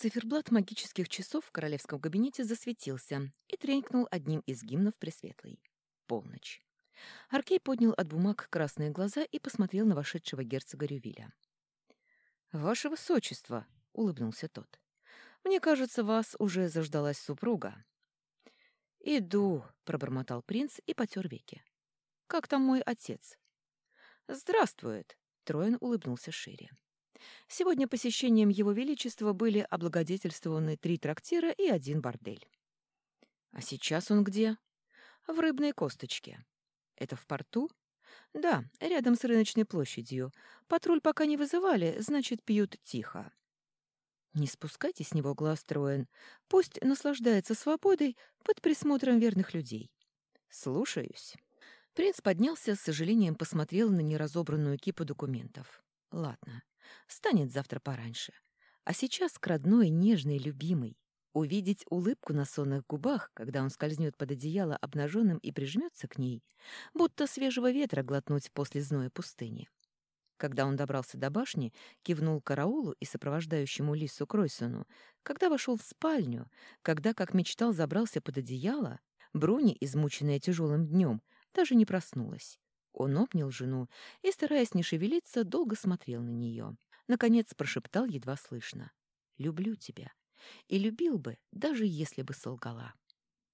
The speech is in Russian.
Циферблат магических часов в королевском кабинете засветился и тренькнул одним из гимнов Пресветлый. Полночь. Аркей поднял от бумаг красные глаза и посмотрел на вошедшего герцога Рювиля. «Ваше высочество!» — улыбнулся тот. «Мне кажется, вас уже заждалась супруга». «Иду», — пробормотал принц и потер веки. «Как там мой отец?» «Здравствует», — Троин улыбнулся шире. Сегодня посещением Его Величества были облагодетельствованы три трактира и один бордель. А сейчас он где? В рыбной косточке. Это в порту? Да, рядом с рыночной площадью. Патруль пока не вызывали, значит, пьют тихо. Не спускайте с него глаз, Троен. Пусть наслаждается свободой под присмотром верных людей. Слушаюсь. Принц поднялся, с сожалением посмотрел на неразобранную кипу документов. Ладно, станет завтра пораньше. А сейчас к родной, нежной, любимой. Увидеть улыбку на сонных губах, когда он скользнет под одеяло обнаженным и прижмется к ней, будто свежего ветра глотнуть после зноя пустыни. Когда он добрался до башни, кивнул караулу и сопровождающему Лису Кройсону, когда вошел в спальню, когда, как мечтал, забрался под одеяло, Бруни, измученная тяжелым днем, даже не проснулась. Он обнял жену и, стараясь не шевелиться, долго смотрел на нее. Наконец прошептал едва слышно. «Люблю тебя» и любил бы, даже если бы солгала.